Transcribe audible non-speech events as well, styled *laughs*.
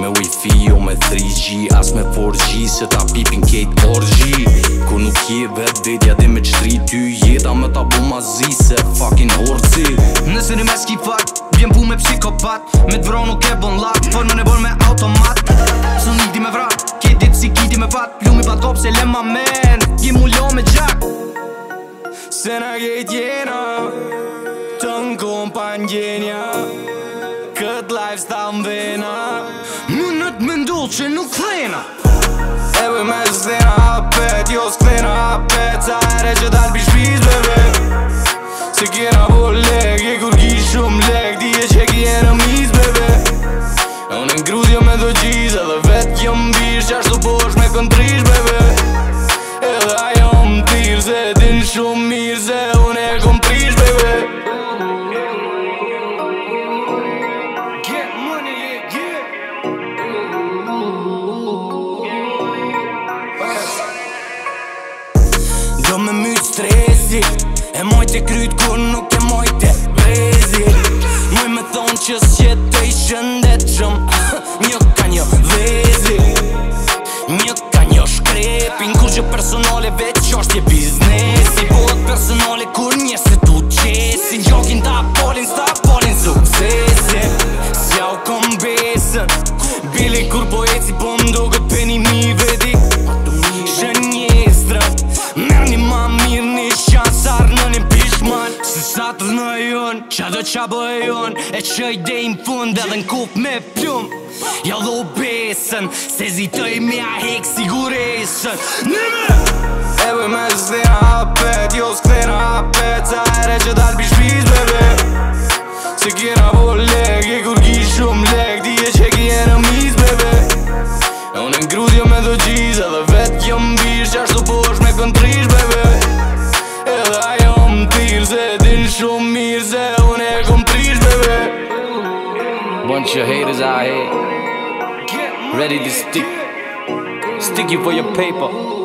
me wifi o jo me 3G As me 4G se ta pipin kejt orgi Ku nuk je vet vetja dhe me qëtri ty jeta me ta bu ma zi se fucking horci Nëse në meski skifat, bjen pu me psikopat Me të vro nuk e bon lak, for me ne bon me automat Së një di me vrat, kejt dit si kiti me fat Plumi pat kop se ma men, gjim u lo me gjak Se na kejt jena, të në kompan gjenja Cut lifestyle mbena ndullë që nuk E Ebe me zë klena apet, jo zë klena apet Sa ere që dalë për shpiz, bebe Se kjera bo leg, e kur gjish shumë leg Dije që kjera mis, bebe Unë në grudhja me do gjiz Edhe vetë kjëm bish, që ashtu posh me këndrish, bebe Edhe ajo më tirë, se din shumë mirë, se Do me my stresi E mojt e kryt kur nuk e mojt e vezi Muj me thonë që s'jet të i shëndet shum Një *laughs* ka një vezi Një ka një shkrepin Kur që personale veç është je biznesi Bot personale kur një se tu qesi Gjokin ta polin, sta polin suksesi S'ja u kom besën Bili kur po eci po mdugë të dhënoj unë Qa do qa bëj unë E që i dhej në fund edhe në kup me pjum Ja dhe besën Se zitoj me a hek siguresën Nime! E bëj me zë dhe apet Jo së këtër apet Sa ere që dhatë bi shpiz bebe Se kjera vo leg, E kur ki shumë leg Dije që kjera mis bebe E unë në grudh jo me dhe gjiz Edhe vetë kjo mbish Qa shtu posh me këntrish bebe Edhe ajo më tilë se di shumë mirë se unë e kom prish bebe Bunch of haters out here Ready to stick Stick you for your paper